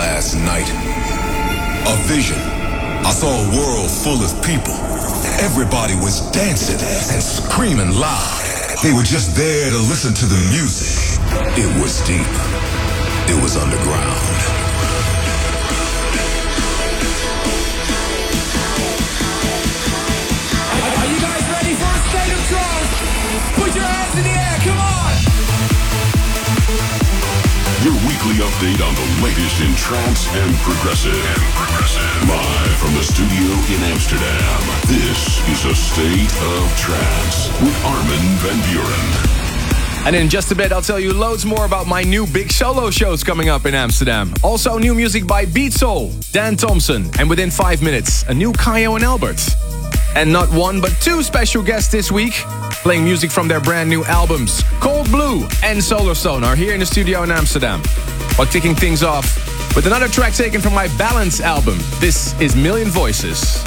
last night. A vision. I saw a world full of people. Everybody was dancing and screaming loud. They were just there to listen to the music. It was deep. It was underground. Are you guys ready for a standard cross? Put your weekly update on the latest in trance and progressive. And progressive. Live from the studio in Amsterdam. This is a state of trance with Armin van Buuren. And in just a bit, I'll tell you loads more about my new big solo shows coming up in Amsterdam. Also, new music by Beatsole, Dan Thompson, and within five minutes, a new Kyau and Albert. And not one, but two special guests this week, playing music from their brand new albums. Cold Blue and Solarstone are here in the studio in Amsterdam. While kicking things off with another track taken from my Balance album. This is Million Voices.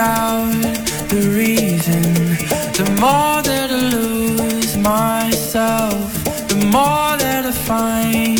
I'm The more that I again.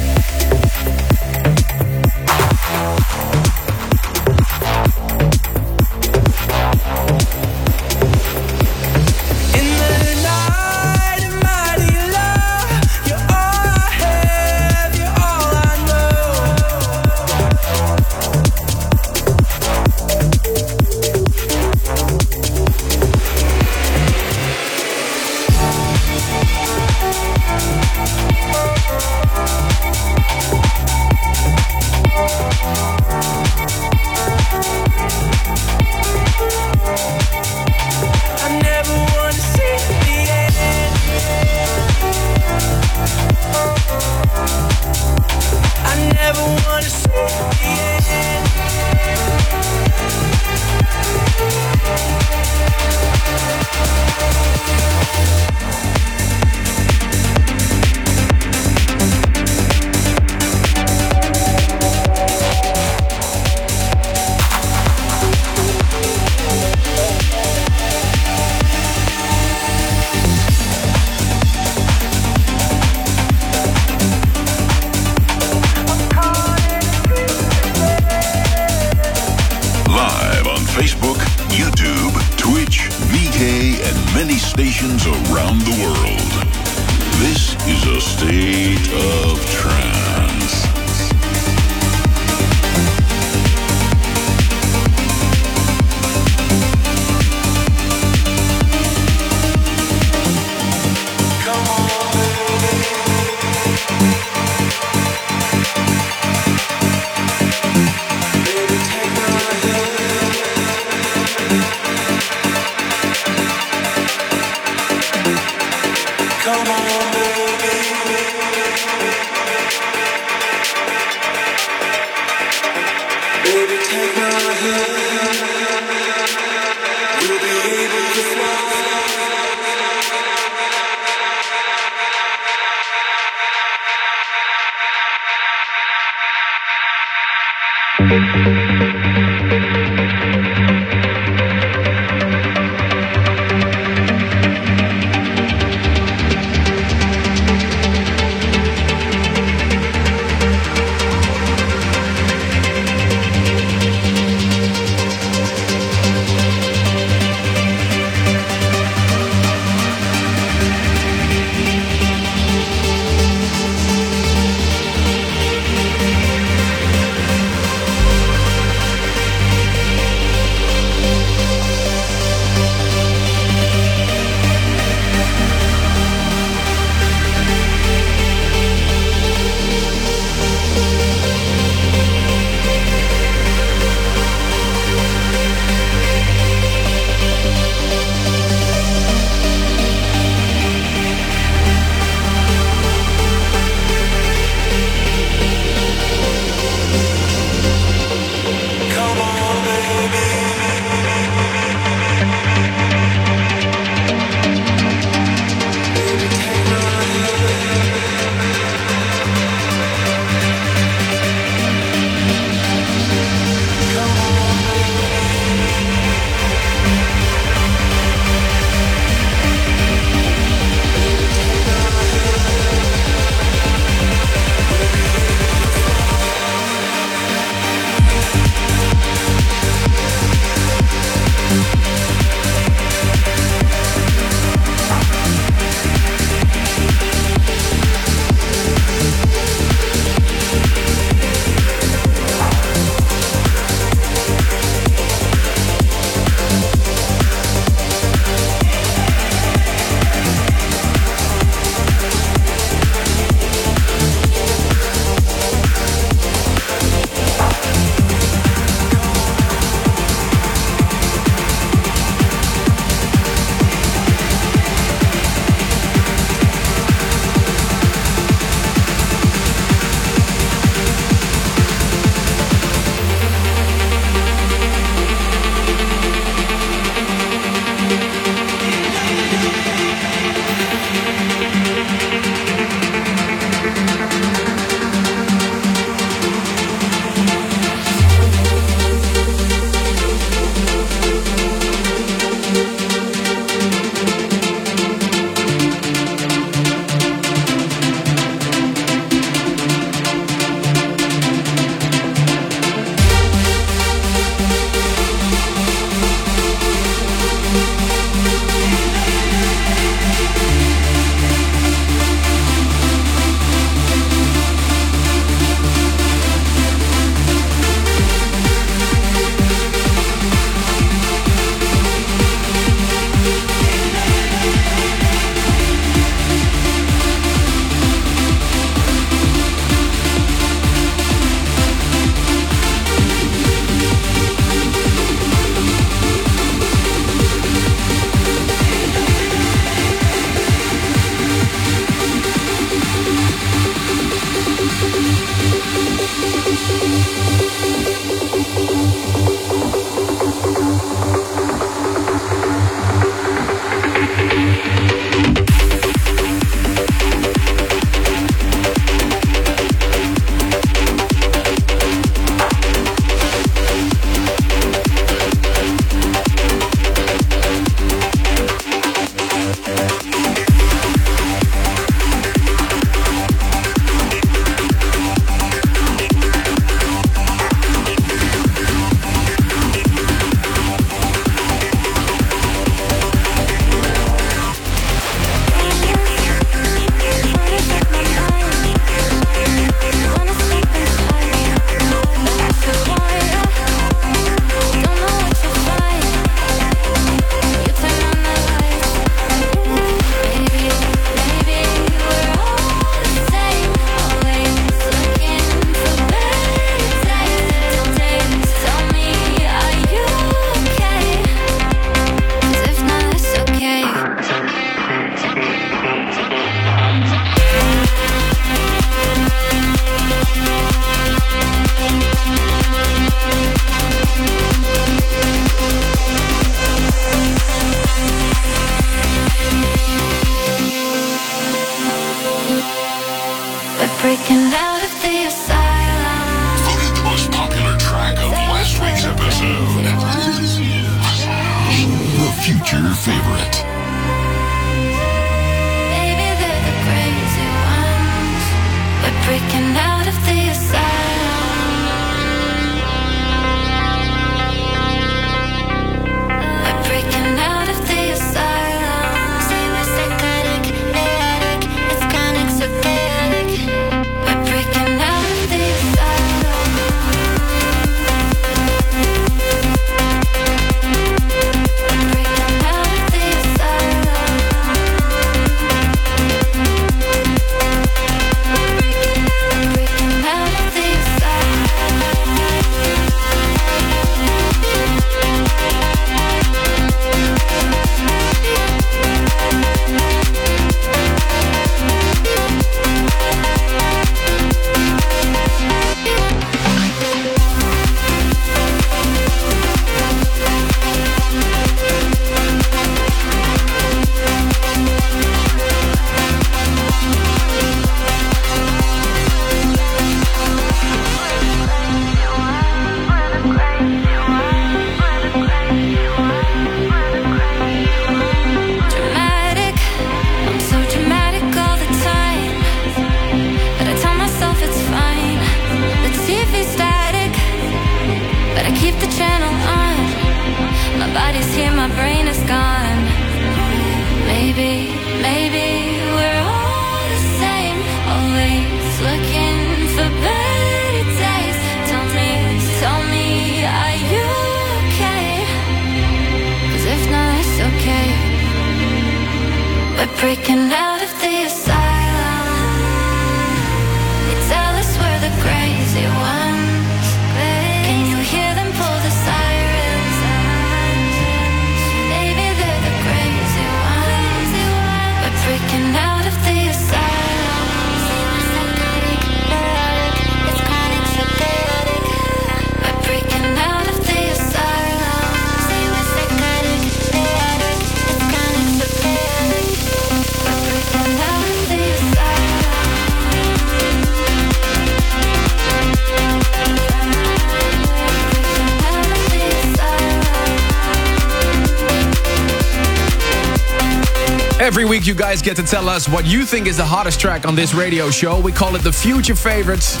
Week, you guys get to tell us what you think is the hottest track on this radio show. We call it the Future Favorites.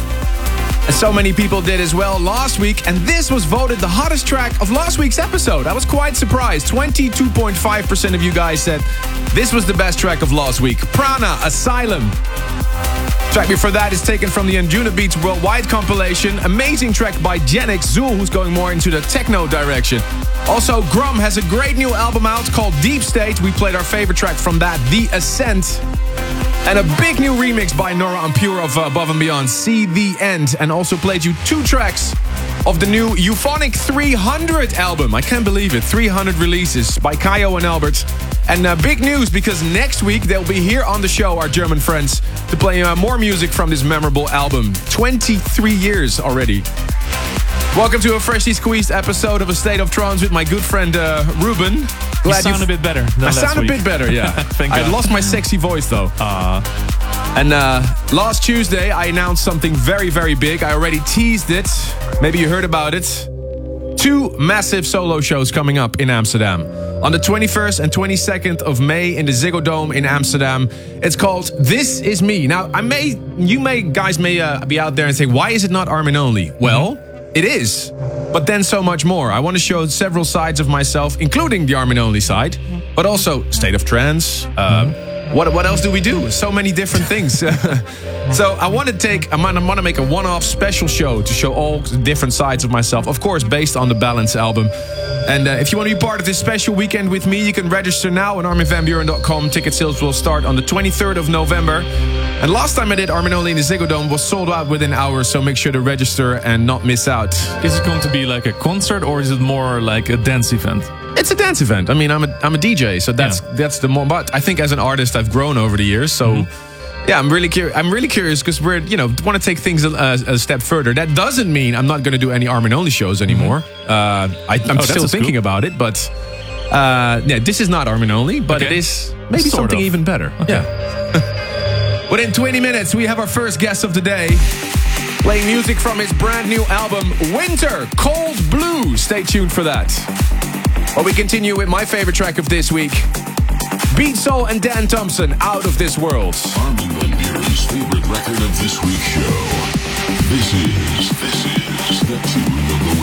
And so many people did as well last week, and this was voted the hottest track of last week's episode. I was quite surprised. 22.5% of you guys said this was the best track of last week. Prana, Asylum. Track before that is taken from the Anjunabeats Worldwide compilation. Amazing track by Genix Zool, who's going more into the techno direction. Also, Grum has a great new album out called Deep State. We played our favorite track from that, The Ascent. And a big new remix by Nora En Pure of uh, Above and Beyond, See the End. And also played you two tracks of the new Euphonic 300 album. I can't believe it. 300 releases by Kyau and Albert. And uh, big news because next week they'll be here on the show, our German friends, to play uh, more music from this memorable album. 23 years already. Welcome to a freshly squeezed episode of A State of Trance with my good friend uh, Ruben. You Glad sound you've- a bit better. I sound week. a bit better, yeah. Thank I God. lost my sexy voice though. And uh, last Tuesday, I announced something very, very big. I already teased it. Maybe you heard about it. Two massive solo shows coming up in Amsterdam. On the 21st and 22nd of May in the Ziggo Dome in Amsterdam. It's called This Is Me. Now, I may, you may, guys may uh, be out there and say, why is it not Armin only? Well, it is. But then so much more. I want to show several sides of myself, including the Armin only side, but also State of Trance. Uh, what, what else do we do? So many different things. so I want to take, I want to make a one-off special show to show all the different sides of myself. Of course, based on the Balance album. And uh, if you want to be part of this special weekend with me, you can register now on arminvanbuuren.com. Ticket sales will start on the 23rd of November. And last time I did Armin Only in the Ziggo Dome was sold out within hours, so make sure to register and not miss out. Is it going to be like a concert or is it more like a dance event? It's a dance event. I mean, I'm a I'm a DJ, so that's Yeah. that's the more. But I think as an artist, I've grown over the years. So, Mm-hmm. yeah, I'm really curious. I'm really curious because we're you know want to take things a, a, step further. That doesn't mean I'm not going to do any Armin only shows anymore. Uh, I, I'm Mm-hmm. Oh, still thinking about it, but uh, yeah, this is not Armin only, but it Okay. is maybe Sort something of. even better. Okay. Yeah. Within 20 minutes, we have our first guest of the day. Playing music from his brand new album, Winter Cold Blue. Stay tuned for that. Well, we continue with my favorite track of this week. Beatsole and Dan Thompson, Out of This World. Armin van Buuren's favorite record of this week's show. This is, this is the tune of the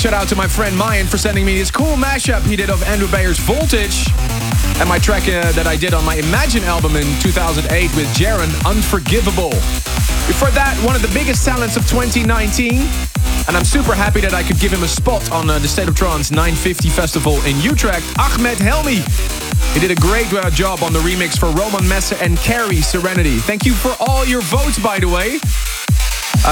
Shout out to my friend Mayan for sending me this cool mashup he did of Andrew Bayer's Voltage and my track uh, that I did on my Imagine album in 2008 with Jaren, Unforgivable. Before that, one of the biggest talents of 2019. And I'm super happy that I could give him a spot on uh, the State of Trance 950 Festival in Utrecht. Ahmed Helmy. He did a great uh, job on the remix for Roman Messer and Carrie Serenity. Thank you for all your votes, by the way.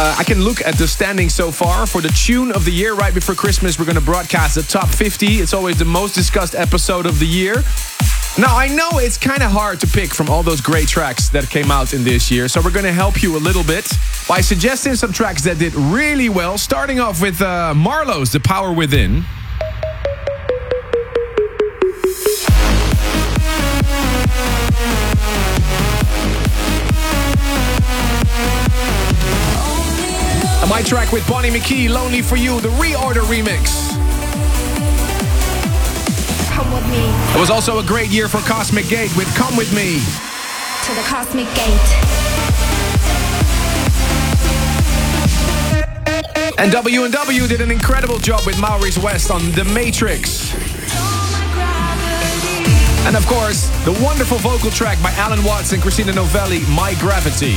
Uh, I can look at the standings so far. For the tune of the year, right before Christmas, we're going to broadcast the top 50. It's always the most discussed episode of the year. Now, I know it's kind of hard to pick from all those great tracks that came out in this year, so we're going to help you a little bit by suggesting some tracks that did really well, starting off with uh, Marlowe's The Power Within. Track with Bonnie McKee, Lonely for You, the ReOrder remix. Come with me It was also a great year for Cosmic Gate with Come With Me. to the cosmic gate. And W&W did an incredible job with Maurice West on The Matrix. And of course, the wonderful vocal track by Allen Watts and Christina Novelli, My Gravity.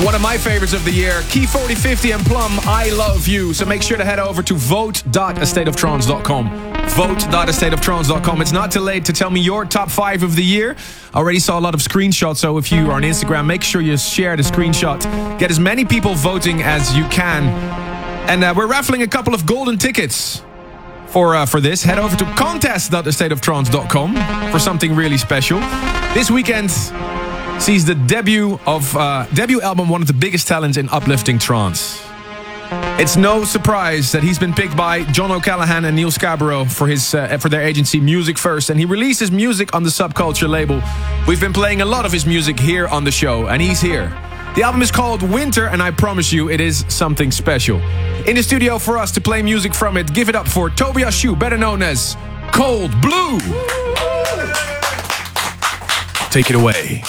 And one of my favorites of the year, Key4050 and Plumb, I Love You. So make sure to head over to vote.astateoftrance.com. Vote.astateoftrance.com. It's not too late to tell me your top five of the year. I already saw a lot of screenshots, so if you are on Instagram, make sure you share the screenshot. Get as many people voting as you can. And uh, we're raffling a couple of golden tickets for uh, for this, head over to contest.thestateoftrance.com for something really special. This weekend sees the debut of uh, debut album, one of the biggest talents in uplifting trance. It's no surprise that he's been picked by John O'Callaghan and Neil Scarborough for his uh, for their agency Music First, and he releases music on the Subculture label. We've been playing a lot of his music here on the show, and he's here. The album is called Winter, and I promise you, it is something special. In the studio for us to play music from it, give it up for Tobias Shu, better known as Cold Blue. Take it away.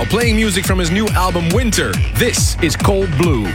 Now, playing music from his new album Winter, this is Cold Blue.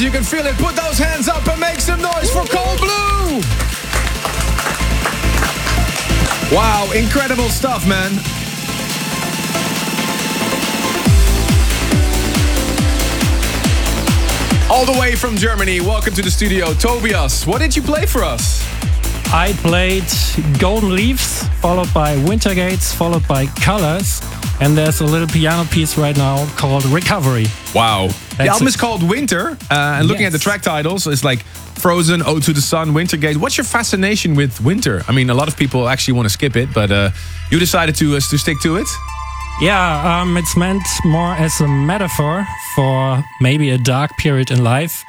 If you can feel it, put those hands up and make some noise for Cold Blue! Wow, incredible stuff, man. All the way from Germany, welcome to the studio. Tobias, what did you play for us? I played Golden Leaves, followed by Winter Gates, followed by Colors, and there's a little piano piece right now called Recovery. Wow. The album is called Winter, uh, and looking at the track titles, it's like Frozen, Ode to the Sun, Winter Gate. What's your fascination with winter? I mean, a lot of people actually want to skip it, but uh, you decided to uh, to stick to it. Yeah, um, it's meant more as a metaphor for maybe a dark period in life.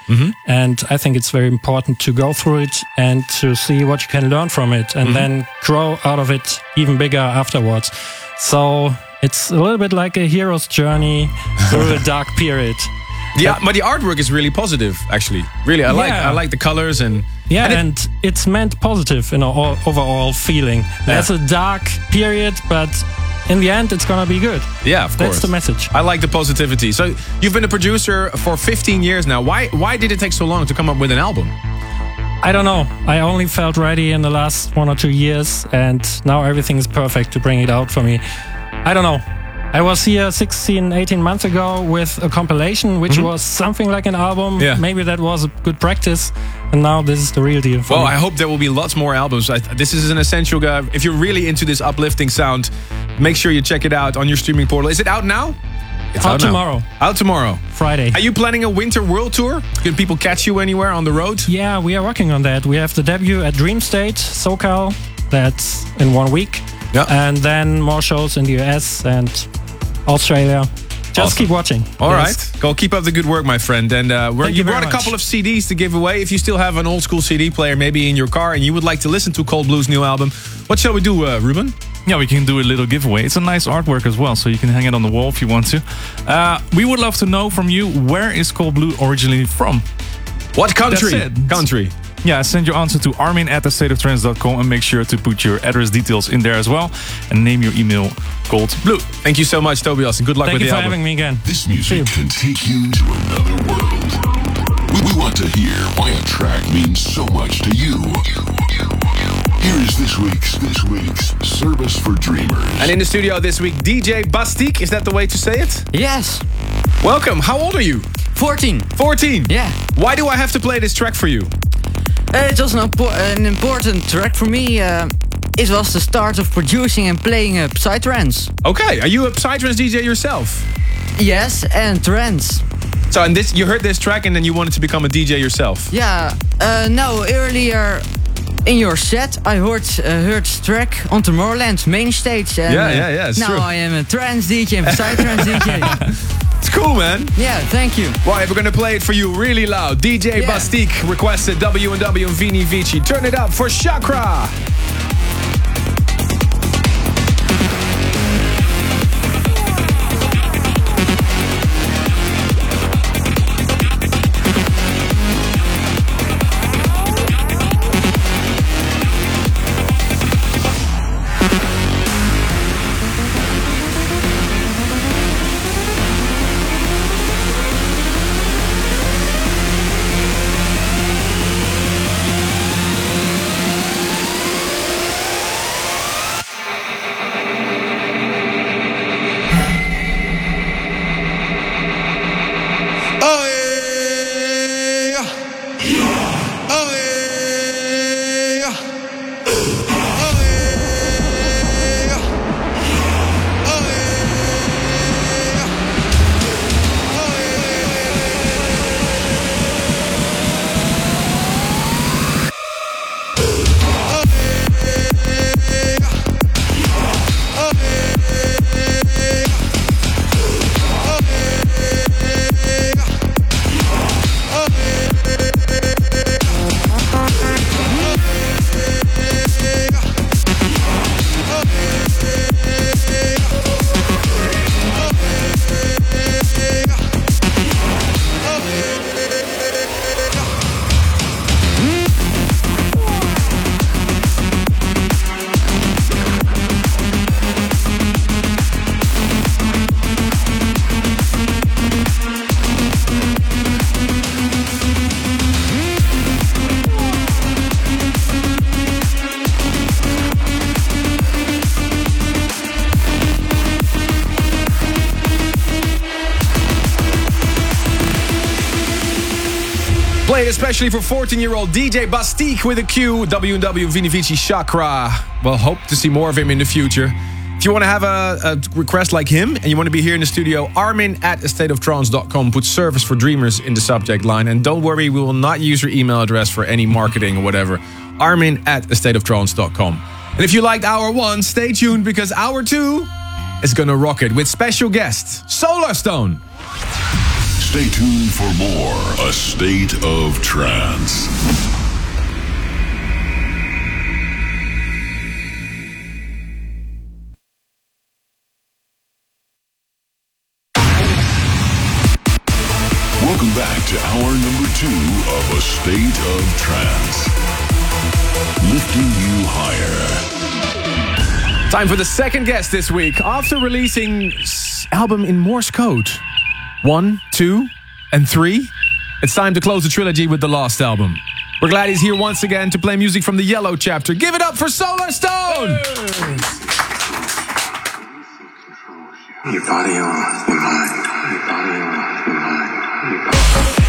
And I think it's very important to go through it and to see what you can learn from it and then grow out of it even bigger afterwards. So it's a little bit like a hero's journey through a dark period. Yeah, but the artwork is really positive, actually. Really, I like Yeah. I like the colors and Yeah, and it- and it's meant positive in our overall feeling. There's a dark period, but in the end, it's gonna be good. yeah, of course. That's the message. I like the positivity. So you've been a producer for 15 years now. Why why did it take so long to come up with an album? I don't know. I only felt ready in the last one or two years, and now everything is perfect to bring it out for me. I don't know. I was here 16, 18 months ago with a compilation, which mm-hmm. was something like an album. Yeah. Maybe that was a good practice, and now this is the real deal for Well, me. I hope there will be lots more albums. I, this is an essential guy. If you're really into this uplifting sound, make sure you check it out on your streaming portal. Is it out now? It's Out now. tomorrow. Out tomorrow. Friday. Are you planning a winter world tour? Can people catch you anywhere on the road? Yeah, we are working on that. We have the debut at Dreamstate, SoCal. That's in one week. Yeah. And then more shows in the US and Australia. Just Awesome. keep watching. All Yes. right. Go keep up the good work, my friend. And uh, we're, Thank you you very brought a much. couple of CDs to give away. If you still have an old school CD player, maybe in your car, and you would like to listen to Cold Blue's new album, what shall we do, uh, Ruben? Yeah, we can do a little giveaway. It's a nice artwork as well, so you can hang it on the wall if you want to. Uh, we would love to know from you where is Cold Blue originally from? What country? That's it. Country. Yeah, send your answer to armin at thestateoftrance.com and make sure to put your address details in there as well and name your email Cold Blue. Thank you so much, Tobias, and good luck Thank with you the for album. having me again. This music can take you to another world. We, we want to hear why a track means so much to you. Here is this week's this week's service for dreamers. And in the studio this week, DJ Bastique. Is that the way to say it? Yes, Welcome. How old are you? 14. 14. Yeah. Why do I have to play this track for you? It was an, an important track for me. Uh, it was the start of producing and playing uh, Psytrance. Okay. Are you a Psytrance DJ yourself? Yes, and trance. So, and this, you heard this track and then you wanted to become a DJ yourself. Yeah, uh, no, earlier in your set I heard uh, heard track on Tomorrowland main stage. And, Yeah, yeah, yeah, it's now true. I am a trance DJ and Psytrance DJ. It's cool, man. Yeah, thank you. Why? Right, we're gonna play it for you really loud. DJ Yeah. Bastique requested W and W and Vini Vici. Turn it up for Chakra. For 14-year-old DJ Bastique with a Q, W&W Vini Vici Chakra. Well, hope to see more of him in the future. If you want to have a, a, request like him and you want to be here in the studio, Armin at stateoftrance.com. Put service for dreamers in the subject line. And don't worry, we will not use your email address for any marketing or whatever. Armin at stateoftrance.com. And if you liked hour one, stay tuned because hour two is going to rock it with special guest, Solarstone. Stay tuned for more A State of Trance. Welcome back to hour number two of A State of Trance. Lifting you higher. Time for the second guest this week. After releasing album in Morse code, one, two, and three, it's time to close the trilogy with the last album. We're glad he's here once again to play music from the Yellow chapter. Give it up for Solarstone! Your body your mind. Your body your mind. Your body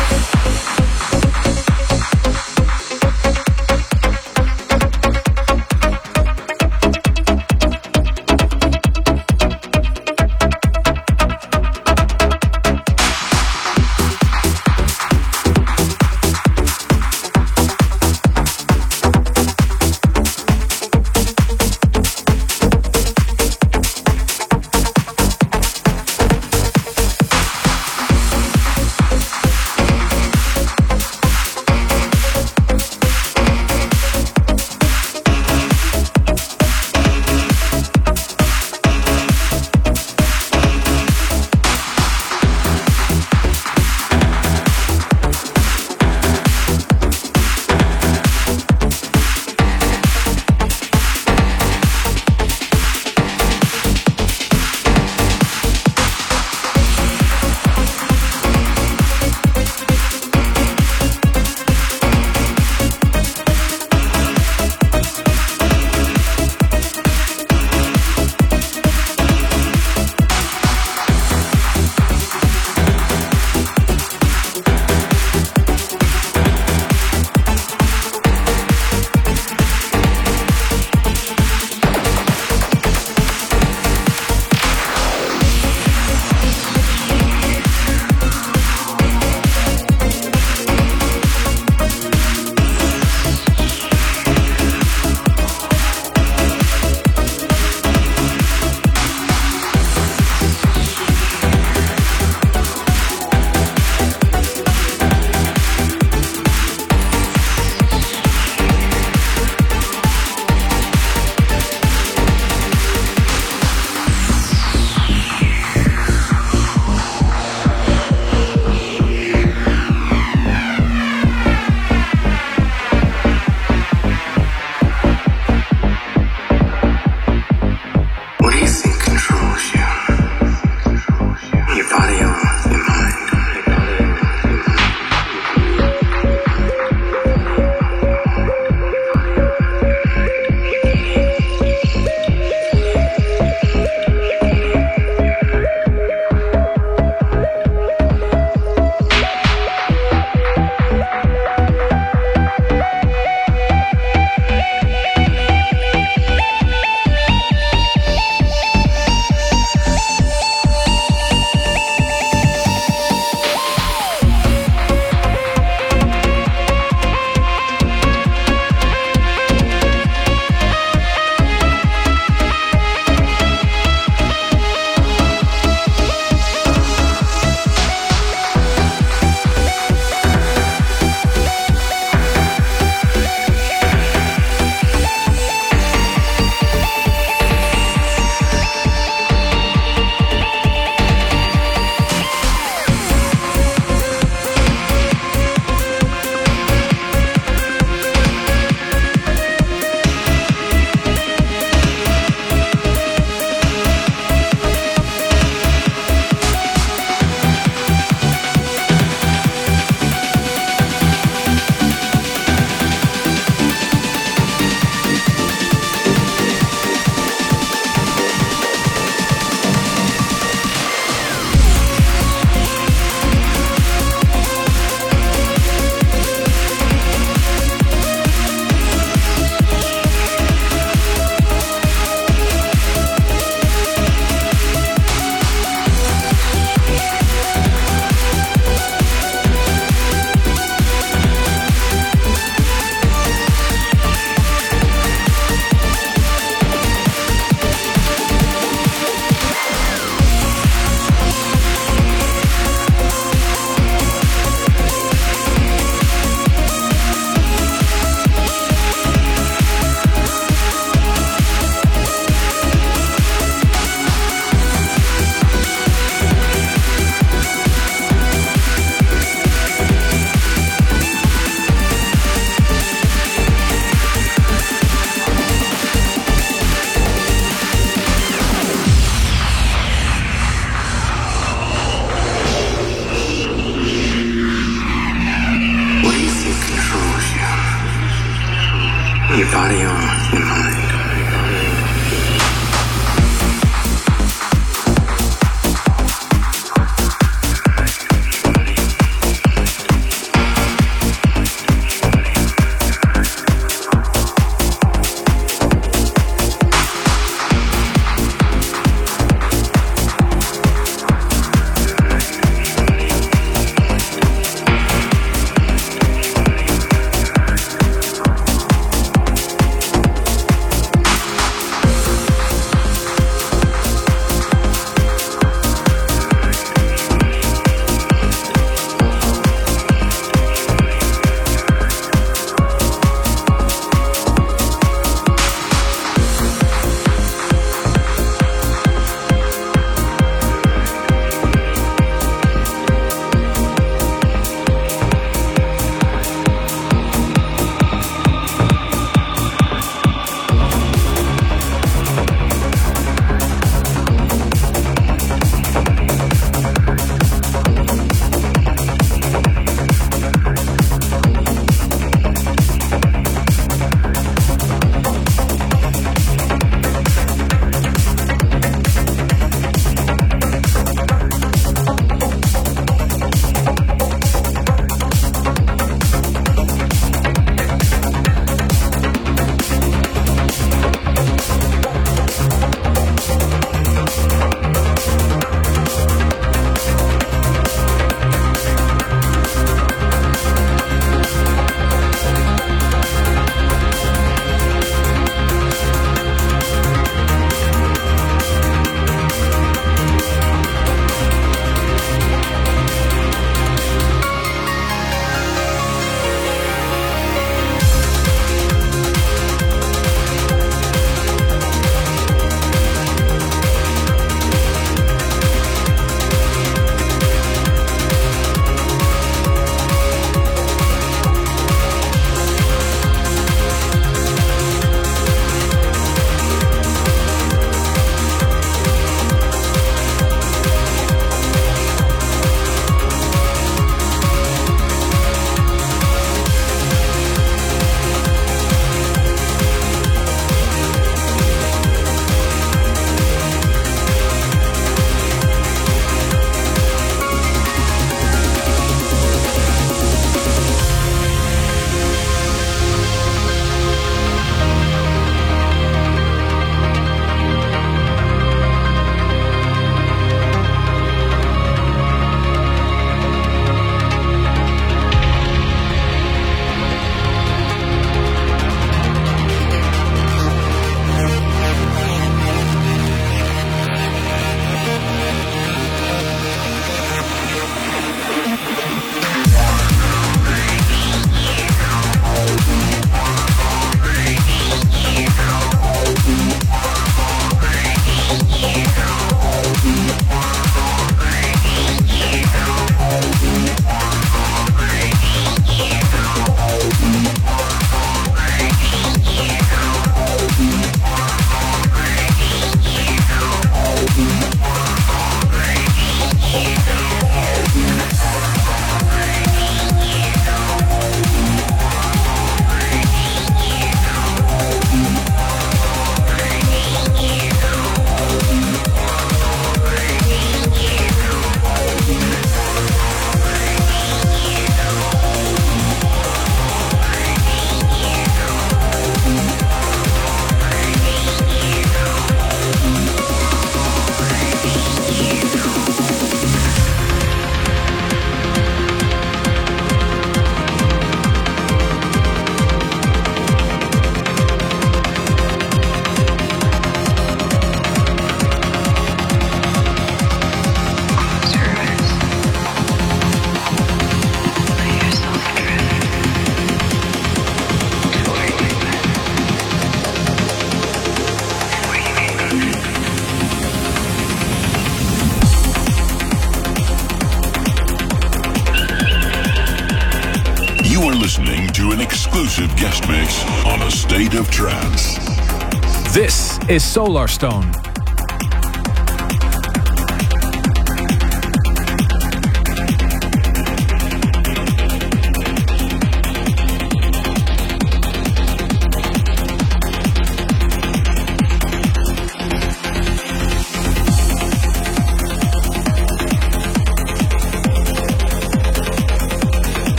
is Solarstone. You're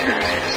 Series.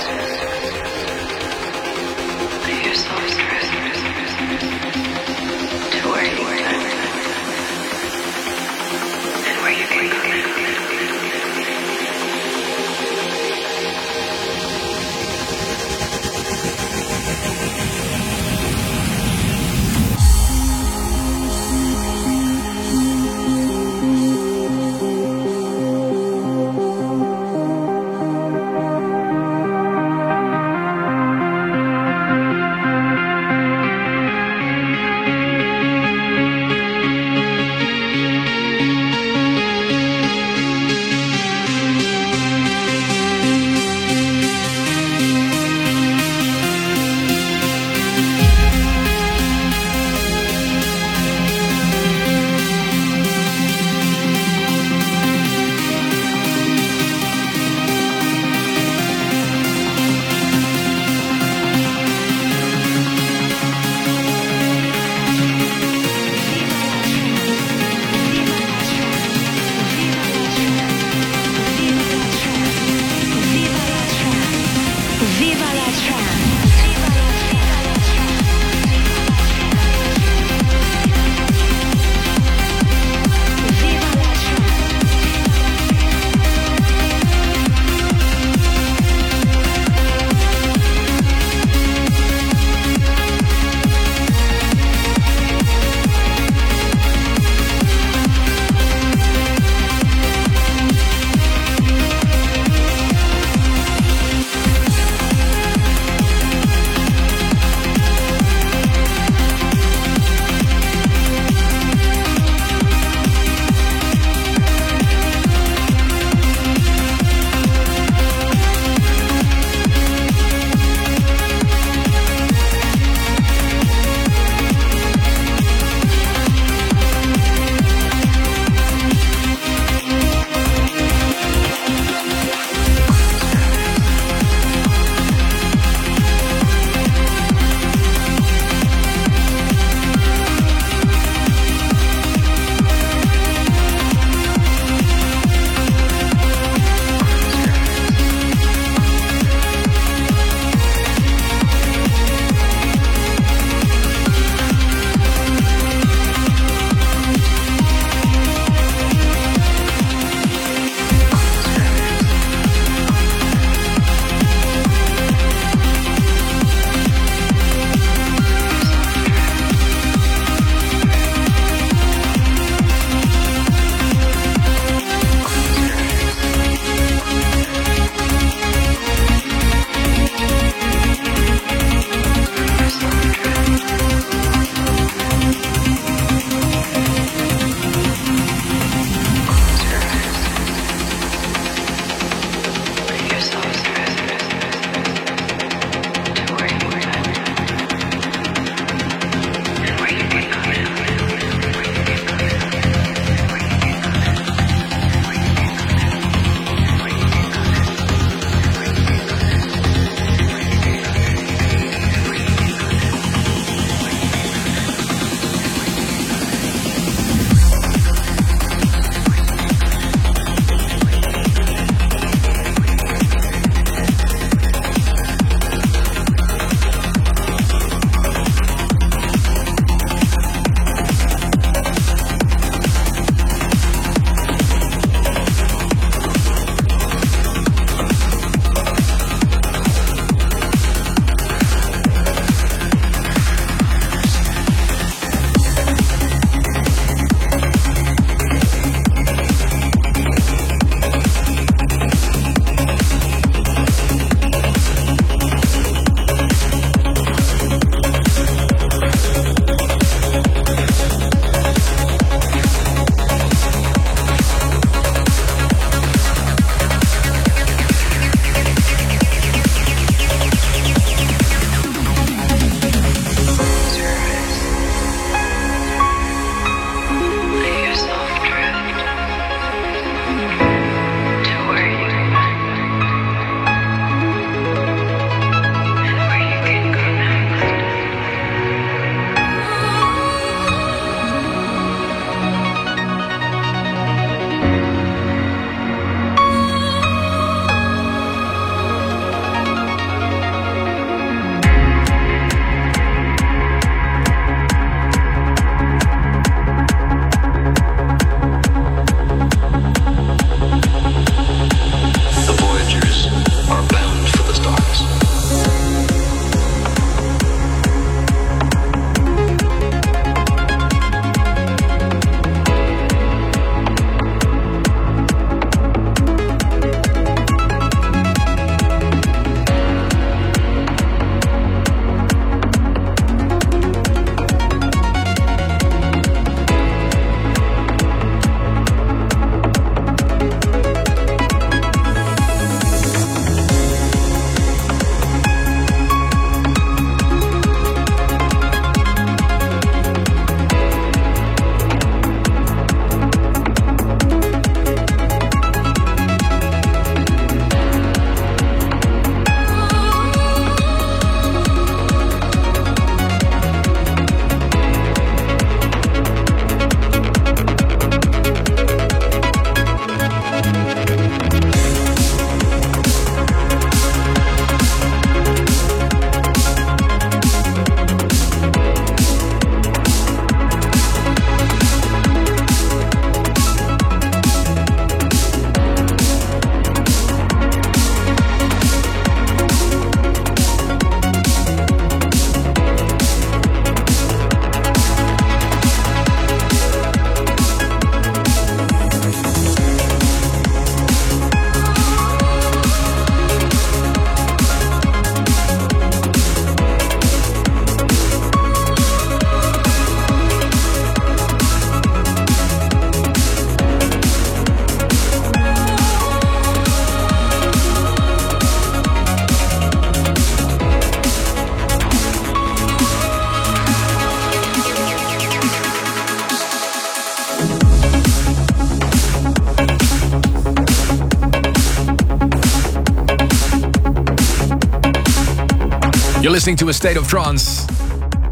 Listening to a state of trance.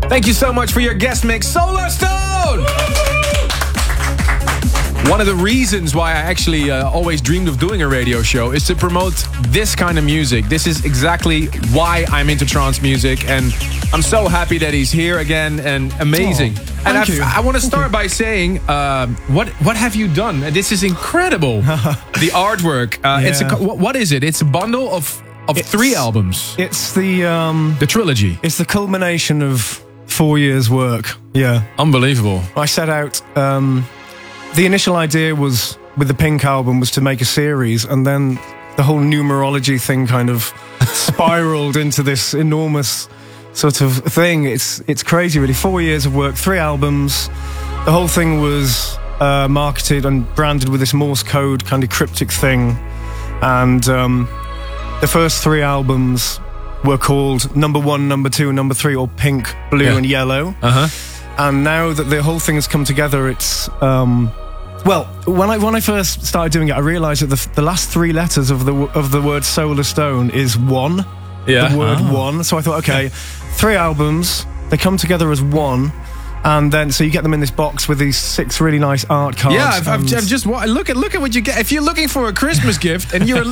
Thank you so much for your guest mix, Solarstone. One of the reasons why I actually uh, always dreamed of doing a radio show is to promote this kind of music. This is exactly why I'm into trance music, and I'm so happy that he's here again and amazing. Oh, and you. I want to start by saying, uh, what what have you done? This is incredible. the artwork. Uh, It's a, Yeah. co- what- what is it? It's a bundle of of three albums. It's the um, the trilogy. It's the culmination of four years' work. Yeah, unbelievable. I set out. Um, the initial idea was with the Pink album was to make a series, and then the whole numerology thing kind of spiraled into this enormous sort of thing. It's it's crazy, really. Four years of work, three albums. The whole thing was uh, marketed and branded with this Morse code kind of cryptic thing, and um, the first three albums were called number one, number two, number three, or pink, blue, Yeah. and yellow. Uh huh. And now that the whole thing has come together, it's um, well. When I when I first started doing it, I realised that the, the last three letters of the of the word Solarstone is one. Yeah. The word Oh. one. So I thought, okay, three albums. They come together as one. And then, so you get them in this box with these six really nice art cards. Yeah, I've, I've, I've just look at look at what you get. If you're looking for a Christmas gift, and you're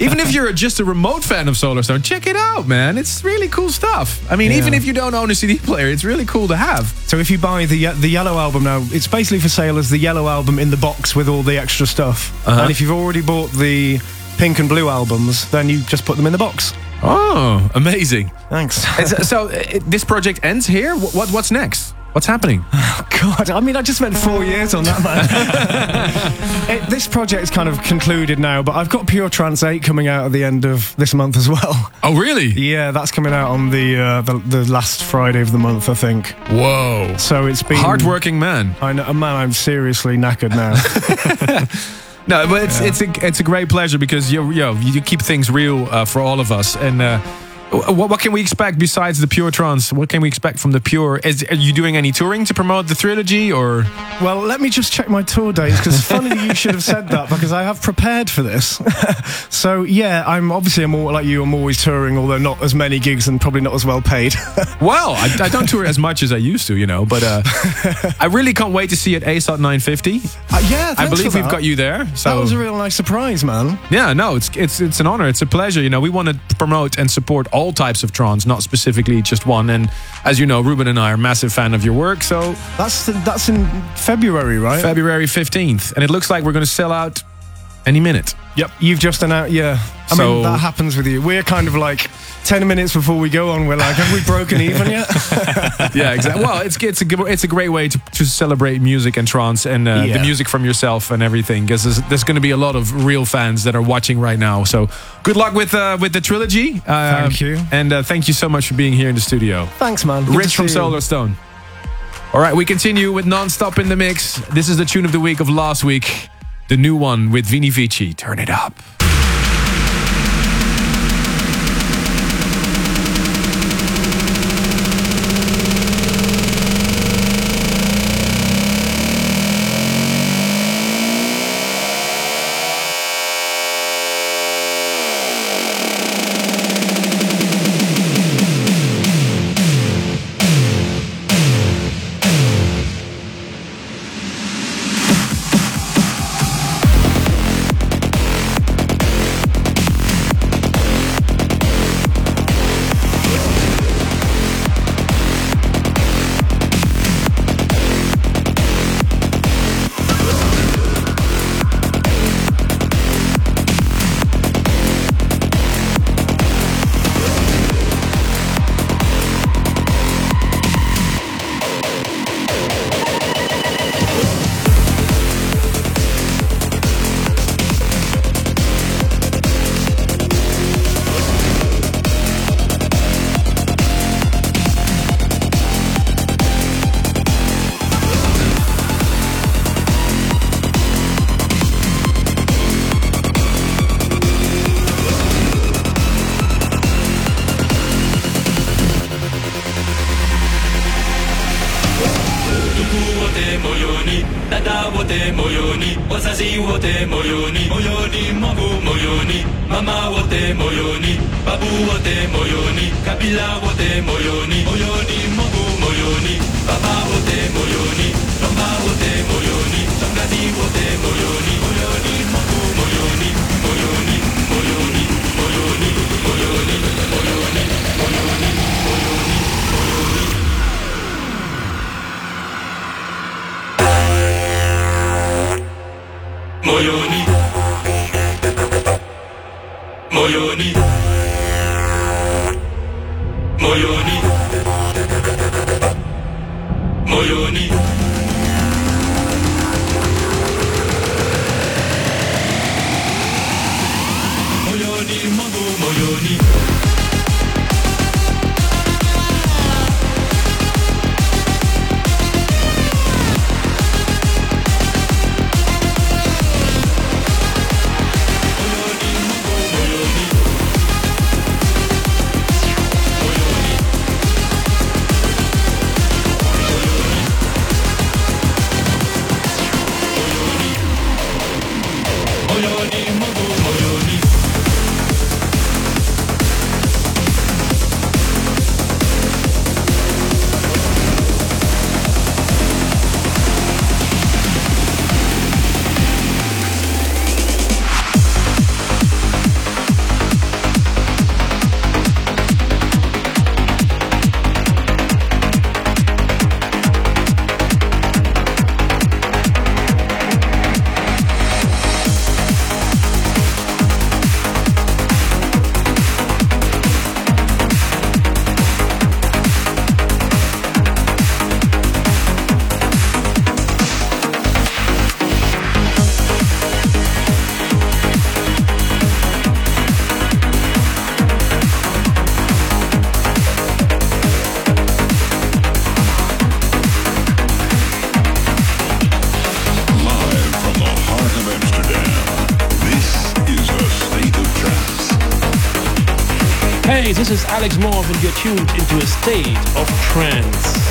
even if you're just a remote fan of Solarstone, check it out, man. It's really cool stuff. I mean, Yeah. even if you don't own a CD player, it's really cool to have. So if you buy the the yellow album now, it's basically for sale as the yellow album in the box with all the extra stuff. Uh-huh. And if you've already bought the pink and blue albums, then you just put them in the box. Oh, amazing! Thanks. So uh, this project ends here. What, what what's next? What's happening? God, I mean, I just spent four years on that, man. it, this project is kind of concluded now, but I've got Pure Trance 8 coming out at the end of this month as well. Oh, really? Yeah, that's coming out on the, uh, the the last Friday of the month, I think. Whoa! So it's been Hardworking man. I know, man, I'm seriously knackered now. No, but it's it's a it's a great pleasure because you you you keep things real uh, for all of us. And uh, what what can we expect besides the Pure Trance? What can we expect from the Pure? Is are you doing any touring to promote the trilogy or? Well, let me just check my tour dates because funny you should have said that because I have prepared for this. so yeah, I'm obviously I'm more like you. I'm always touring, although not as many gigs and probably not as well paid. Well, I, I don't tour as much as I used to, you know, but uh, I really can't wait to see you at ASOT 950. Uh, yeah, I believe we've got you there. So that was a real nice surprise, man. Yeah, no, it's it's it's an honor. It's a pleasure. You know, we want to promote and support all types of trance, not specifically just one. And as you know, Ruben and I are massive fan of your work. So That's that's in February, right? February fifteenth, and it looks like we're going to sell out any minute. Yep, you've just announced. Yeah, I So- mean that happens with you. We're kind of like ten minutes before we go on. We're like, have we broken even yet? yeah, exactly. Well, it's it's a g- it's a great way to, to celebrate music and trance and uh, the Yeah. music from yourself and everything. Because there's, there's going to be a lot of real fans that are watching right now. So good luck with uh, with the trilogy. Uh, Thank you. and uh, thank you so much for being here in the studio. Thanks, man. Good to Rich from see you. Solarstone. All right, we continue with non-stop in the mix. This is the tune of the week of last week, the new one with Vini Vici. Turn it up. days, this is Alex Morgan. You're tuned into a state of trance.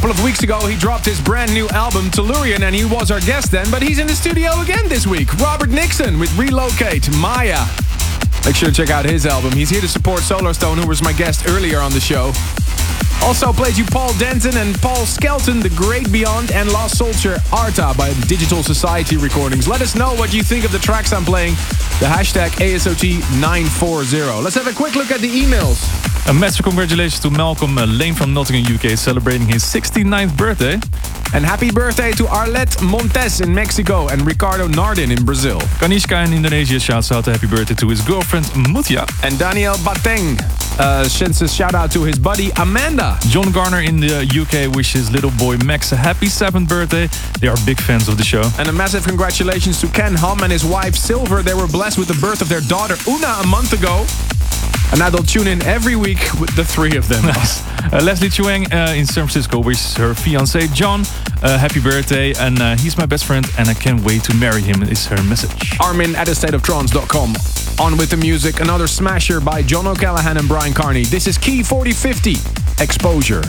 Couple of weeks ago, he dropped his brand new album, Tellurian, and he was our guest then, but he's in the studio again this week. Robert Nickson with Relocate, Maya. Make sure to check out his album. He's here to support Solarstone, who was my guest earlier on the show. Also played you Paul Denton and Paul Skelton, The Great Beyond, and Lost Soldier Arta by Digital Society Recordings. Let us know what you think of the tracks I'm playing. The hashtag ASOT940. Let's have a quick look at the emails. A massive congratulations to Malcolm uh, Lane from Nottingham, UK, celebrating his 69th birthday. And happy birthday to Arlette Montes in Mexico and Ricardo Nardin in Brazil. Kanishka in Indonesia shouts out a happy birthday to his girlfriend Mutia. And Daniel Bateng uh, sends a shout out to his buddy Amanda. John Garner in the UK wishes little boy Max a happy 7th birthday. They are big fans of the show. And a massive congratulations to Ken Hum and his wife Silver. They were blessed with the birth of their daughter Una a month ago. And now they'll tune in every week with the three of them. Uh, Leslie Chuang uh, in San Francisco wishes her fiance John a happy birthday. And uh, he's my best friend and I can't wait to marry him is her message. Armin at astateoftrance.com. On with the music, another smasher by John O'Callaghan and Bryan Kearney. This is Key4050, Exposure.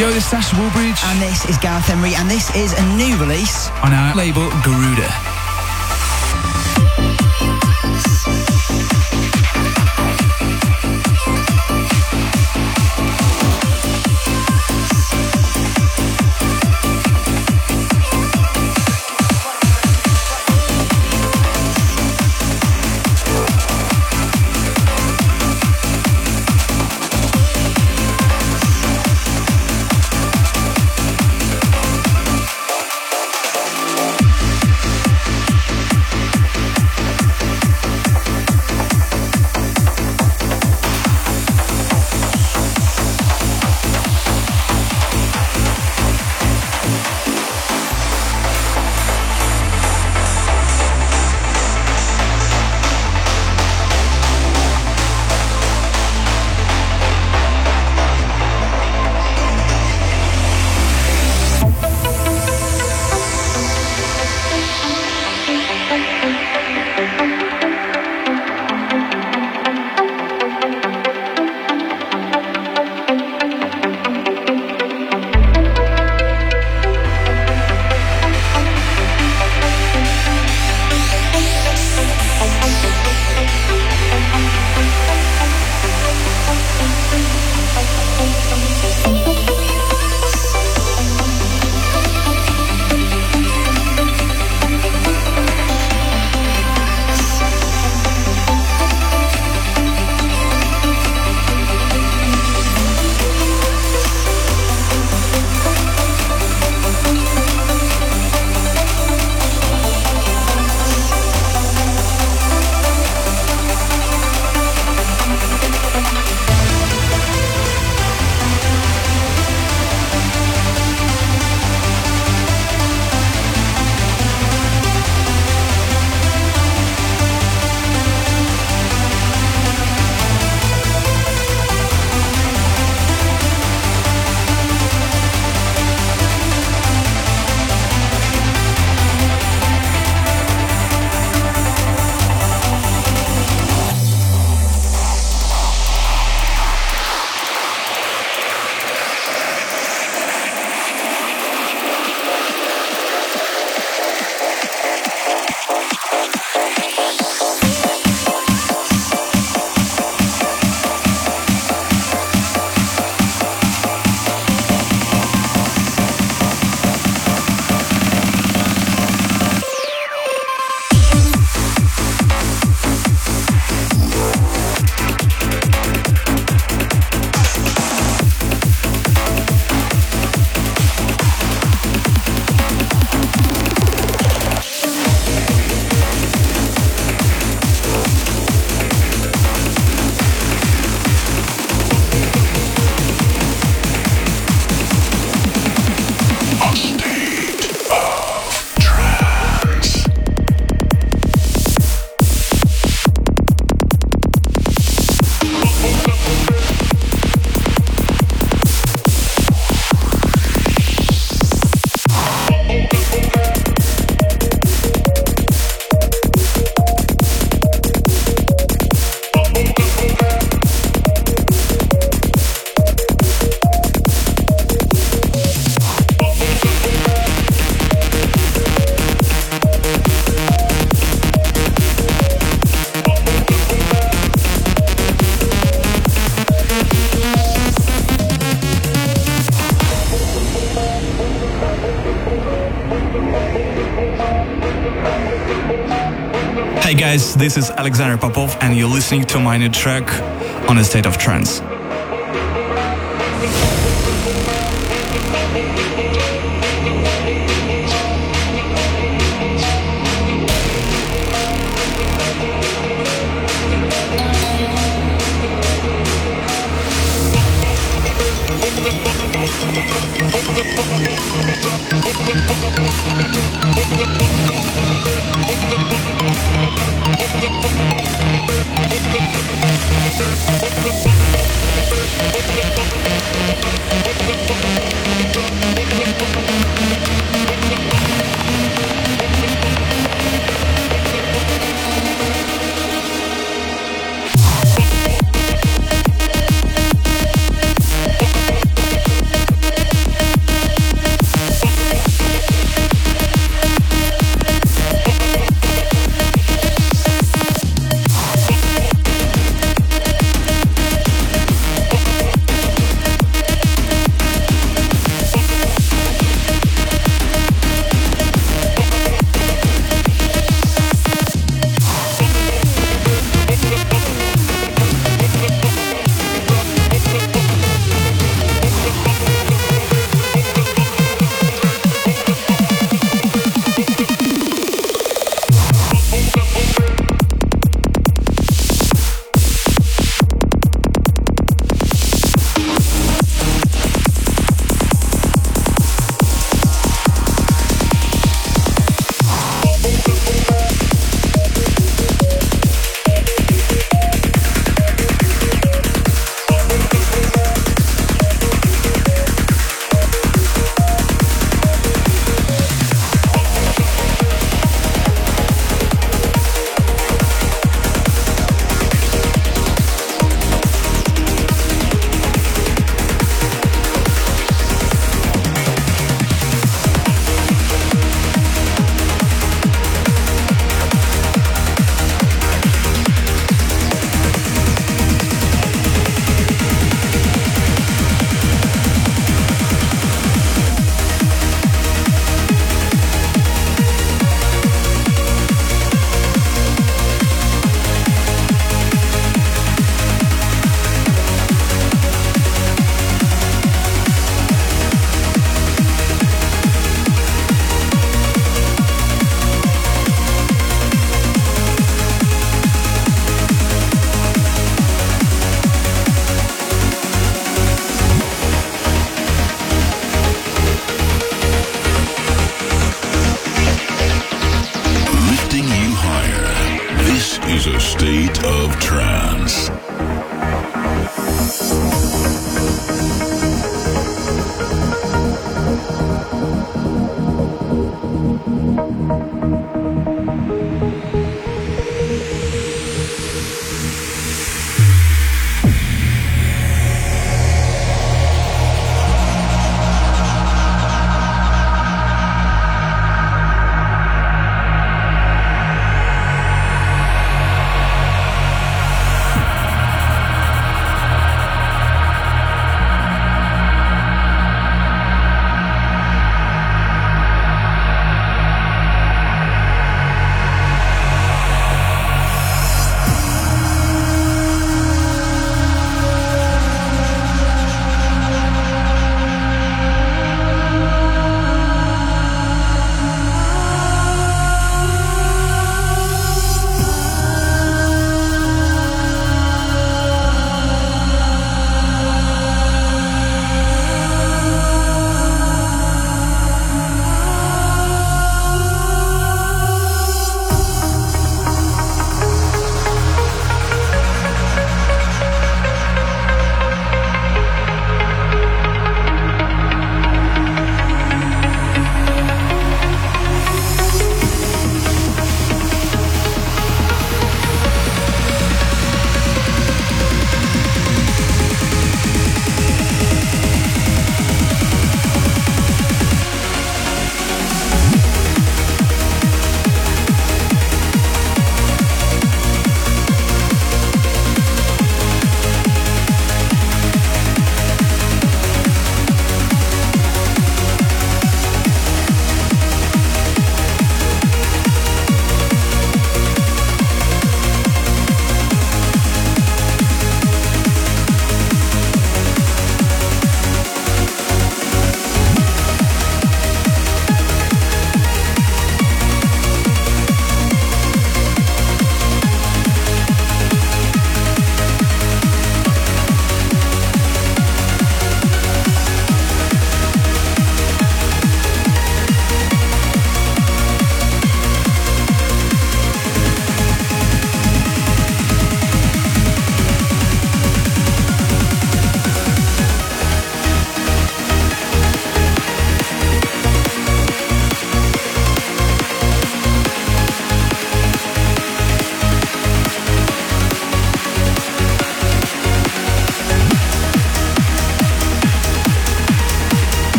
Yo, this is Sash Woolbridge. And this is Gareth Emery, and this is a new release on our label Garuda. This is Alexander Popov, and you're listening to my new track on a state of trance. Thank you.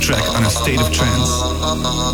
Track on a state of trance.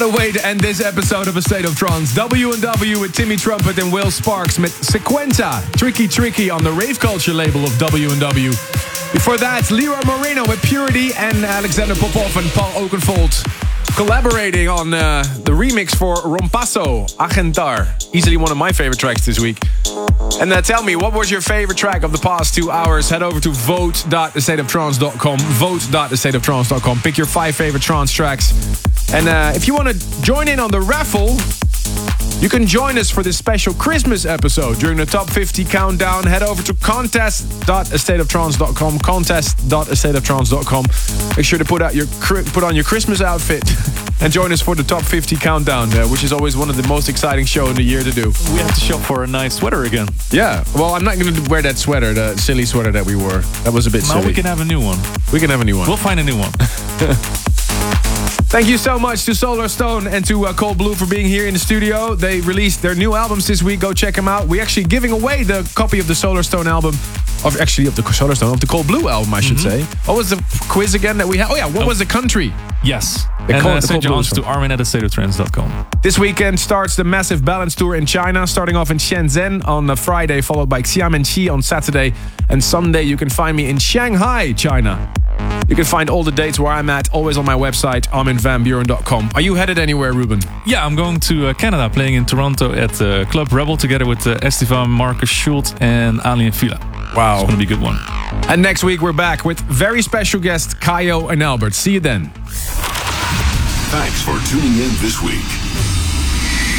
What a way to end this episode of A State of Trance. W&W with Timmy Trumpet and Will Sparks met Sequenta, Tricky Tricky on the Rave Culture label of W&W. Before that, Leroy Moreno with Purity and Alexander Popov and Paul Oakenfold collaborating on uh, the remix for Rompasso, Angetenar. Easily one of my favorite tracks this week. And uh, tell me, what was your favorite track of the past two hours? Head over to vote.thestateoftrance.com, vote.thestateoftrance.com. Pick your five favorite trance tracks. And uh, if you want to join in on the raffle, you can join us for this special Christmas episode during the Top 50 Countdown. Head over to contest.astateoftrance.com, contest.astateoftrance.com. Make sure to put out your put on your Christmas outfit and join us for the Top 50 Countdown, uh, which is always one of the most exciting show in the year to do. We have to shop for a nice sweater again. Yeah, well, I'm not going to wear that sweater, the silly sweater that we wore. That was a bit Now silly. we can have a new one. we can have a new one. We'll find a new one. Thank you so much to Solarstone and to uh, Cold Blue for being here in the studio. They released their new albums this week. Go check them out. We're actually giving away the copy of the Solarstone album, of actually of the Solarstone, of the Cold Blue album, I should Mm-hmm. say. What was the quiz again that we had? Oh yeah, what was the country? Yes. The and Cold- uh, the send your answers to armin at thestateoftrance.com. This weekend starts the massive balance tour in China, starting off in Shenzhen on uh, Friday, followed by Xiamen-Qi on Saturday, and Sunday you can find me in Shanghai, China. You can find all the dates where I'm at always on my website, arminvanbuuren.com. Are you headed anywhere, Ruben? Yeah, I'm going to uh, Canada, playing in Toronto at uh, Club Rebel together with uh, Estevan, Markus Schulz, and Alien Fila. Wow. It's going to be a good one. And next week we're back with very special guests Kyau and Albert. See you then. Thanks for tuning in this week.